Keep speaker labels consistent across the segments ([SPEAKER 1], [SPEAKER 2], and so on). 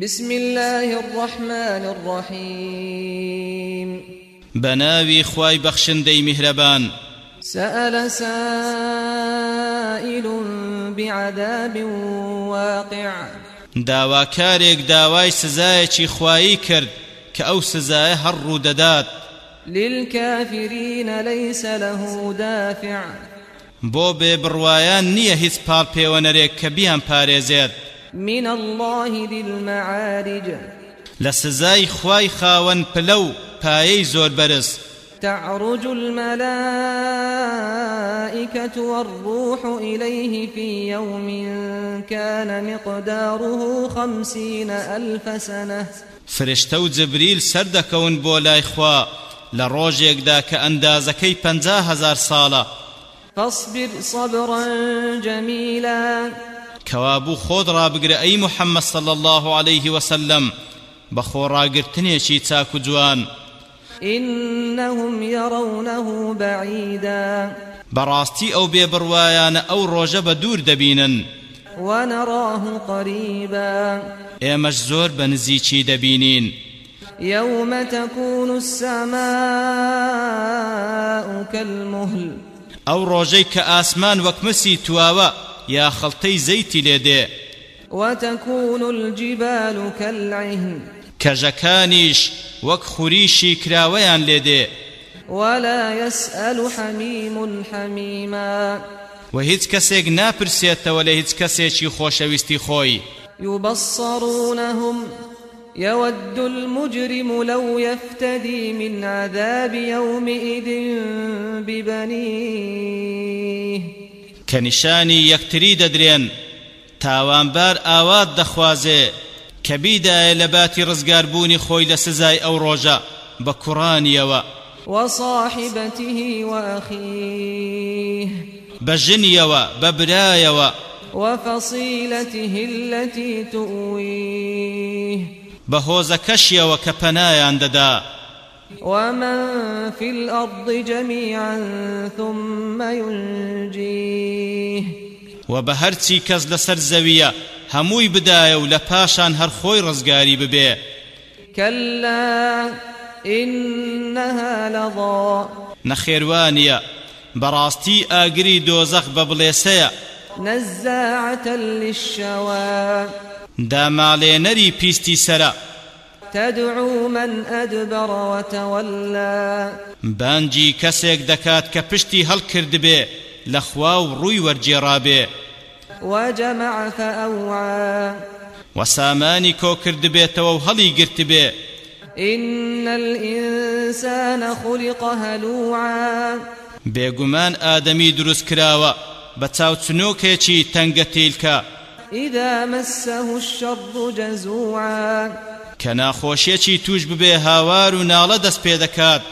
[SPEAKER 1] بسم الله الرحمن الرحيم.
[SPEAKER 2] بناوي خواي بخشندي مهربان
[SPEAKER 1] سأل سائل بعذاب واقع.
[SPEAKER 2] داواکارێک داوای سزایەکی خوایی کرد کە ئەو سزایە هەڕ ڕوودەدات
[SPEAKER 1] للكافرين ليس له دافع.
[SPEAKER 2] بۆ بێ بڕوایان نییە هیچ پاڵپێوەنەرێک کە بیان پارێزێت.
[SPEAKER 1] من الله ذي المعارج.
[SPEAKER 2] لە سزای خوای خاوەن پلە و پایەی زۆر بەرز.
[SPEAKER 1] تعرج الملائكة والروح إليه في يوم كان مقداره خمسين ألف سنة.
[SPEAKER 2] فرشتە و جبریل سەردەکەون بۆ لای خوا ڕۆژێکدا کە ئەندازەکەی پەنجا هەزار ساڵە.
[SPEAKER 1] فاصبر صبرا جميلا.
[SPEAKER 2] کەوابوو خۆت ڕابگرە ئەی محەممەد صل الله عليه وسلم بە خۆڕاگرتنێکی چاک و جوان.
[SPEAKER 1] إنهم يرونه بعيدا.
[SPEAKER 2] ئەو بێبڕوایانە ئەو ڕۆژە بە دوور دەبینن
[SPEAKER 1] ونراه قريبا.
[SPEAKER 2] زۆر بە نزیکی دەبینین
[SPEAKER 1] يوم تكون السماء كالمهل.
[SPEAKER 2] ئەو ڕۆژەی کە ئاسمان وەک یا خەڵتەی زەیتی لێدێ
[SPEAKER 1] وتكون الجبال كالعهن.
[SPEAKER 2] وەک خوریشی کراوەیان لێدێ
[SPEAKER 1] ولا يسأل حميم حميما.
[SPEAKER 2] و هیچ کەسێک ناپرسێتەوە لە هیچ کەسێکی خۆشەویستی خۆی
[SPEAKER 1] يبصرونهم. يود المجرم لو يفتدي من عذاب يومئذ ببنيه.
[SPEAKER 2] کە نیشانی یەکتری دەدرێن تاوانبار ئاوات دەخوازێ کە بیدایە لە باتی ڕزگاربوونی خۆی لە سزای ئەو ڕۆژە بە کوڕانیەوە.
[SPEAKER 1] وصاحبته وأخيه.
[SPEAKER 2] بە برایەوە.
[SPEAKER 1] وفصيلته التي تؤويه.
[SPEAKER 2] هۆزەکەشیەوە کە پەنایان دەدا.
[SPEAKER 1] ومن في الأرض جميعا ثم ينجيه
[SPEAKER 2] و بە هەرچی کەس لەسەر زەویە هەمووی بدایە و لە پاشان هەر خۆی ڕزگاری ببێ.
[SPEAKER 1] كلا إنها لظى
[SPEAKER 2] نەخێوانیە بەڕاستی ئاگری دۆزەخ بە بڵێسەیە.
[SPEAKER 1] نزاعة للشوى
[SPEAKER 2] داماڵێنەری پیستی سرە
[SPEAKER 1] تدعو من أدبر وتولى.
[SPEAKER 2] بانجی کەسێک دەکات کە پشتی هەڵکرد بێ لە خوا و ڕووی وەرجێڕابێ
[SPEAKER 1] وجمع فأوعى.
[SPEAKER 2] و سامانی کۆ کرد بێتەوە و هەڵی گرت بێ.
[SPEAKER 1] إن الإنسان خلق هلوعا.
[SPEAKER 2] ئادەمی دروست کراوە بە چاوچنۆکێکی تەنگە تیلکە.
[SPEAKER 1] إذا مسه الشر جزوعا.
[SPEAKER 2] کە ناخۆشیەکی توش ببێ هاوار و ناڵە دەست پێ دەکات.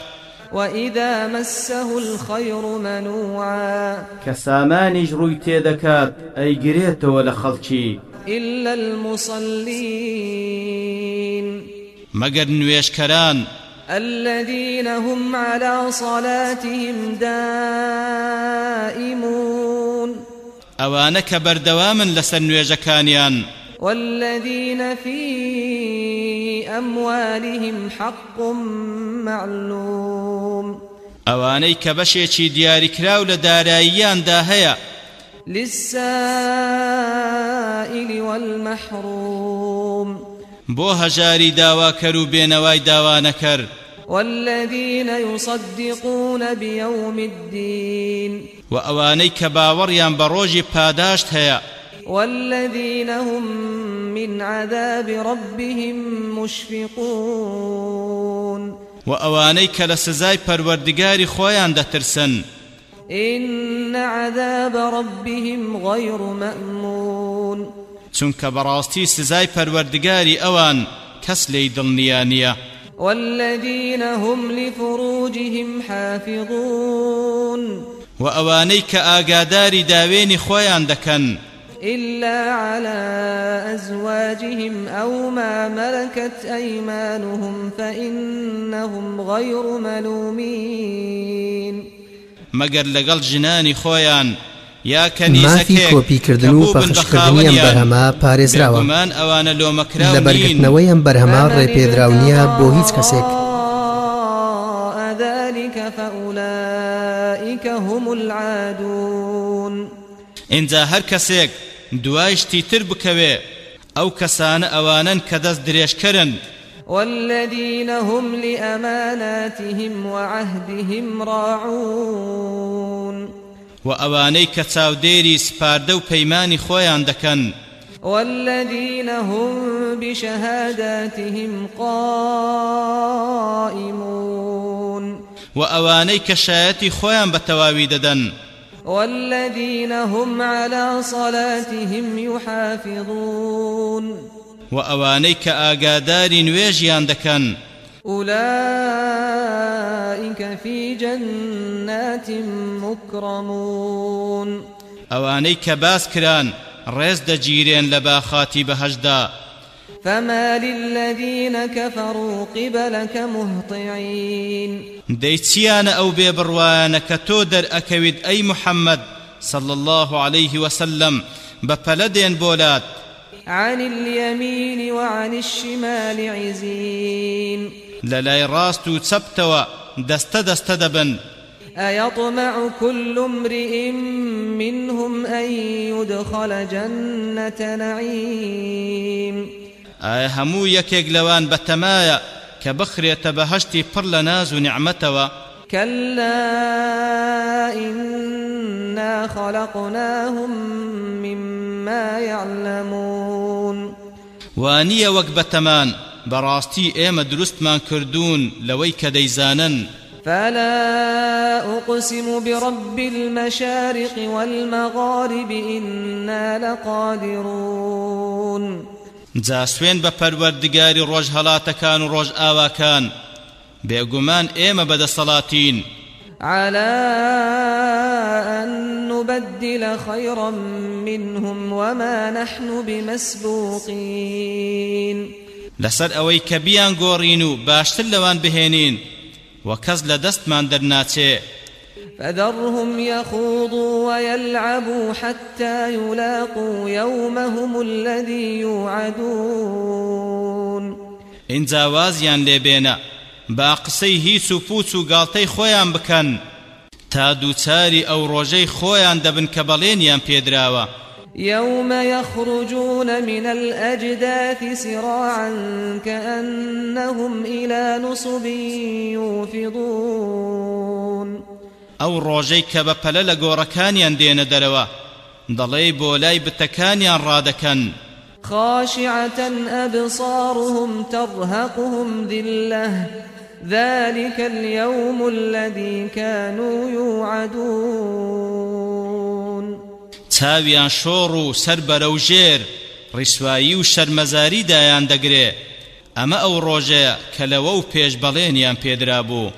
[SPEAKER 1] وإذا مسه الخير منوعا
[SPEAKER 2] کە سامانیش ڕووی تێدەکات ئەیگرێتەوە لە خەڵکی.
[SPEAKER 1] إلا المصلين
[SPEAKER 2] مەگەر نوێشکەران.
[SPEAKER 1] الذين هم على صلاتهم دائمون
[SPEAKER 2] ئەوانە کە بەردەوامن لەسەر نوێژەکانیان.
[SPEAKER 1] والذين في أموالهم حق معلوم.
[SPEAKER 2] ئەوانەی کە بەشێکی دیاریکراو لە داراییاندا هەیە.
[SPEAKER 1] للسائل والمحروم.
[SPEAKER 2] بۆ هەژاری داواکەر و بێنەوای داوانەکەر.
[SPEAKER 1] والذين يصدقون بيوم الدين
[SPEAKER 2] و ئەوانەی کە باوەڕیان بە ڕۆژی پاداشت هەیە.
[SPEAKER 1] والذين هم من عذاب ربهم مشفقون.
[SPEAKER 2] و ئەوانەی کە لە سزای پەروەردگاری خۆیان دەترسن.
[SPEAKER 1] إن عذاب ربهم غير مأمون.
[SPEAKER 2] سزای پەروەردگاری ئەوان کەس لێی دڵنیا نییە.
[SPEAKER 1] والذين هم لفروجهم حافظون.
[SPEAKER 2] و ئەوانەی کە ئاگاداری داوێنی خۆیان دەکەن.
[SPEAKER 1] إلا على أزواجهم أو ما ملكت أيمانهم فإنهم غير ملومين
[SPEAKER 2] مەگەر لەگەڵ ژنانی خۆیان یا
[SPEAKER 3] مافی کۆپیکردن و پەخشکردنی ئەم بەرهەما پارێزراوە.
[SPEAKER 2] ئەوانە لۆمەکراون
[SPEAKER 3] لە بەرگرتنەوەی ئەم بەرهەما ڕێپێدراونیە بۆ هیچ کەسێک.
[SPEAKER 1] ذلك فأولئك هم العادون
[SPEAKER 2] اینجا هەر کەسێک دوایشتی تر بکەوێ. ئەو کەسانە ئەوانن کە دەست درێژکەرن.
[SPEAKER 1] والذين هم لأماناتهم وعهدهم راعون.
[SPEAKER 2] وأواني كتاو ديري سپاردە و پەیمانی خۆیان دەکەن.
[SPEAKER 1] والذين هم بشهاداتهم قائمون.
[SPEAKER 2] وأواني كشايتي خۆیان بتواوي ددن
[SPEAKER 1] والذين هم على صلاتهم يحافظون.
[SPEAKER 2] وأوانيك آقادار نويجيان دكن
[SPEAKER 1] أولئك في جنات مكرمون.
[SPEAKER 2] أوانيك باسكران ريز دجيرين لباخاتي بهجدا
[SPEAKER 1] فما للذين كفروا قبلك مهطعين.
[SPEAKER 2] ديتيان أو بيبروان كتودر أكويد أي محمد صلى الله عليه وسلم بپلدين بولات
[SPEAKER 1] عن اليمين وعن الشمال عزين.
[SPEAKER 2] للاي راستو تسبتوا دست دست دبن
[SPEAKER 1] أيطمع كل امرئ منهم أن يدخل جنة نعيم.
[SPEAKER 2] أي همو يكيق لوان بتمايا كبخرية بهشتي پر ناز نعمتوا
[SPEAKER 1] كلا إنا خلقناهم مما يعلمون.
[SPEAKER 2] وانيا وقبتمان براستي ايما درستمان كردون لويك ديزانا
[SPEAKER 1] فلا أقسم برب المشارق والمغارب إنا لقادرون.
[SPEAKER 2] جا سوێن بە پەروەردگاری ڕۆژ هەڵاتەکان و ڕۆژ ئاواکان. بێگومان ئێمە بەدەسەڵاتین.
[SPEAKER 1] على أن نبدل خيرا منهم وما نحن بمسبوقين.
[SPEAKER 2] لسر أوي كبيان غورينو باشتر لوان بهينين وكز لدست من درناتي
[SPEAKER 1] فذرهم يخوضوا ويلعبوا حتى يلاقوا يومهم الذي يوعدون.
[SPEAKER 2] إن زاوازيان لبينا با قسەی هیچ و پوچ و گاڵتەی خۆیان بکەن تا دووچاری ئەو ڕۆژەی خۆیان دەبن کە بەڵێنیان پێدراوە
[SPEAKER 1] يوم يخرجون من الأجداث سراعا كأنهم إلى نصب يوفضون.
[SPEAKER 2] ئەو ڕۆژەی کە بە پەلە لە گۆڕەکانیان دێنە دەرەوە دەڵێ بۆ لای بتەکانیان ڕادەکەن.
[SPEAKER 1] خاشعة أبصارهم ترهقهم ذلة ذلك اليوم الذي كانوا يوعدون.
[SPEAKER 2] تاویان شۆڕ و سەر بەرەو ژێر ڕیسوایی و شەرمەزاری دایان دەگرێ. ئەمە ئەو ڕۆژەیە کە لەوە و پێش بەڵێنیان پێدرا بوو